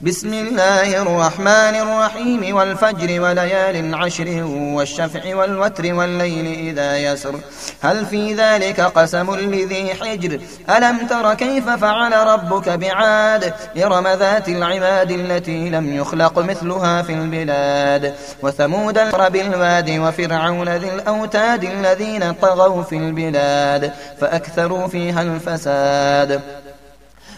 بسم الله الرحمن الرحيم والفجر وليال عشر والشفع والوتر والليل إذا يسر. هل في ذلك قسم لذي حجر؟ ألم تر كيف فعل ربك بعاد؟ إرم ذات العماد التي لم يخلق مثلها في البلاد. وثمود بالواد وفرعون ذي الأوتاد الذين طغوا في البلاد. فأكثروا فيها الفساد.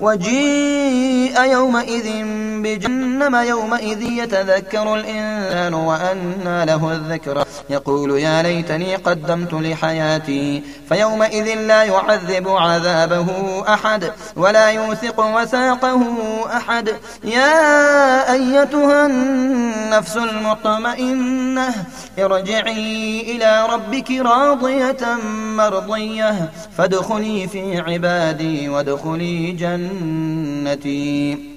وجيء يومئذ بجنم يومئذ يتذكر الإنسان وأنى له الذكر يقول يا ليتني قدمت لحياتي فيومئذ لا يعذب عذابه أحد ولا يوثق وثاقه أحد. يا أيتها النفس المطمئنة ارجعي إلى ربك راضية مرضية فادخلي في عبادي وادخلي جنتي.